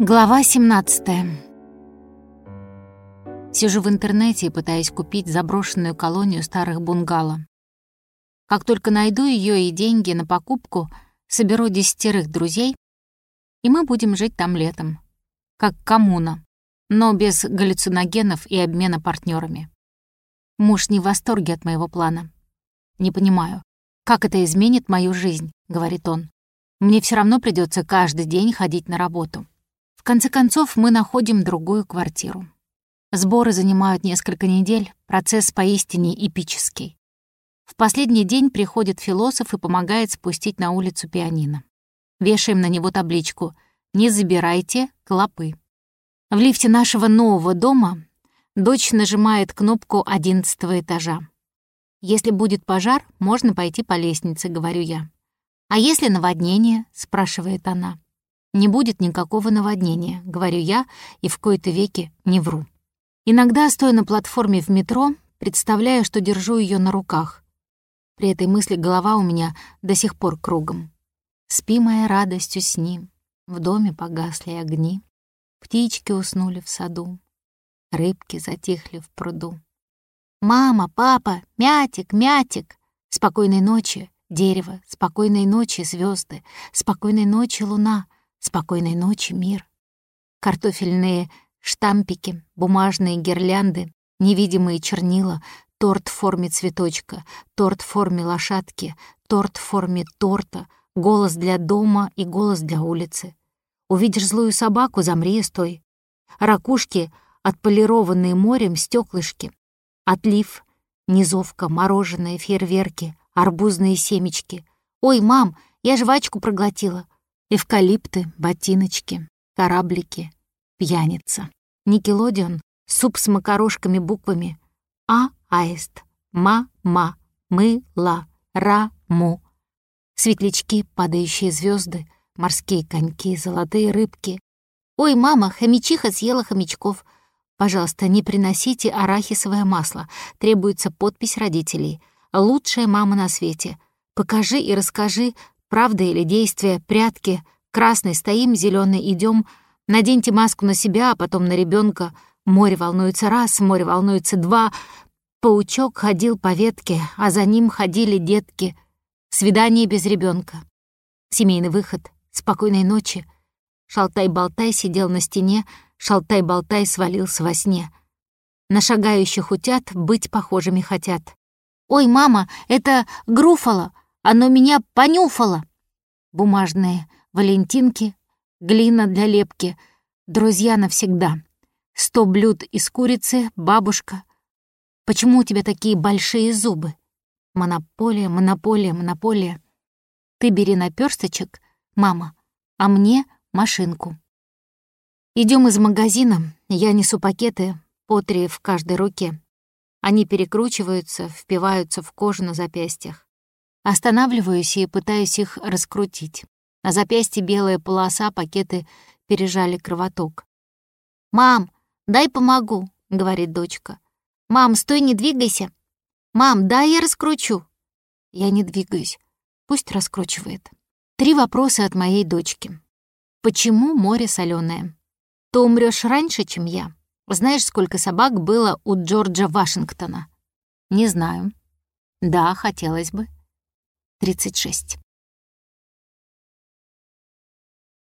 Глава 17 Сижу в интернете и пытаюсь купить заброшенную колонию старых бунгало. Как только найду ее и деньги на покупку, соберу десятерых друзей, и мы будем жить там летом. Как коммуна, но без галлюциногенов и обмена партнерами. Муж не в восторге от моего плана. «Не понимаю, как это изменит мою жизнь?» — говорит он. «Мне все равно придется каждый день ходить на работу». В конце концов, мы находим другую квартиру. Сборы занимают несколько недель, процесс поистине эпический. В последний день приходит философ и помогает спустить на улицу пианино. Вешаем на него табличку «Не забирайте клопы». В лифте нашего нового дома дочь нажимает кнопку одиннадцатого этажа. «Если будет пожар, можно пойти по лестнице», — говорю я. «А если наводнение?» — спрашивает она. «Не будет никакого наводнения», — говорю я, и в кои-то веки не вру. Иногда, стоя на платформе в метро, представляю, что держу ее на руках. При этой мысли голова у меня до сих пор кругом. Спи, моя радостью, с ним. В доме погасли огни. Птички уснули в саду. Рыбки затихли в пруду. «Мама, папа, мятик, мятик! Спокойной ночи, дерево, спокойной ночи, звезды, спокойной ночи, луна, спокойной ночи, мир!» Картофельные штампики, бумажные гирлянды, невидимые чернила, торт в форме цветочка, торт в форме лошадки, торт в форме торта, голос для дома и голос для улицы. Увидишь злую собаку, замри стой. Ракушки, отполированные морем стеклышки, отлив, низовка, мороженое, фейерверки, арбузные семечки. Ой, мам, я жвачку проглотила. Эвкалипты, ботиночки, кораблики, пьяница. Никелодион, суп с макарошками буквами А аист, ма-ма, мы-ла, ра-му. Светлячки, падающие звезды, морские коньки, золотые рыбки. «Ой, мама, хомячиха съела хомячков. Пожалуйста, не приносите арахисовое масло. Требуется подпись родителей. Лучшая мама на свете. Покажи и расскажи, правда или действие, прятки. Красный стоим, зеленый идем. Наденьте маску на себя, а потом на ребенка. Море волнуется раз, море волнуется два. Паучок ходил по ветке, а за ним ходили детки. Свидание без ребенка. Семейный выход. Спокойной ночи. Шалтай-болтай сидел на стене, шалтай-болтай свалился во сне. На шагающих утят быть похожими хотят. «Ой, мама, это груфало! Оно меня понюфало!» Бумажные валентинки, глина для лепки, друзья навсегда. Сто блюд из курицы, бабушка — Почему у тебя такие большие зубы? Монополия, монополия, монополия. Ты бери наперсточек, мама, а мне машинку. Идем из магазина, я несу пакеты, по три в каждой руке. Они перекручиваются, впиваются в кожу на запястьях. Останавливаюсь и пытаюсь их раскрутить. На запястье белая полоса, пакеты пережали кровоток. «Мам, дай помогу», — говорит дочка. «Мам, стой, не двигайся!» «Мам, да, я раскручу!» Я не двигаюсь. Пусть раскручивает. Три вопроса от моей дочки. Почему море соленое? Ты умрешь раньше, чем я. Знаешь, сколько собак было у Джорджа Вашингтона? Не знаю. Да, хотелось бы. 36.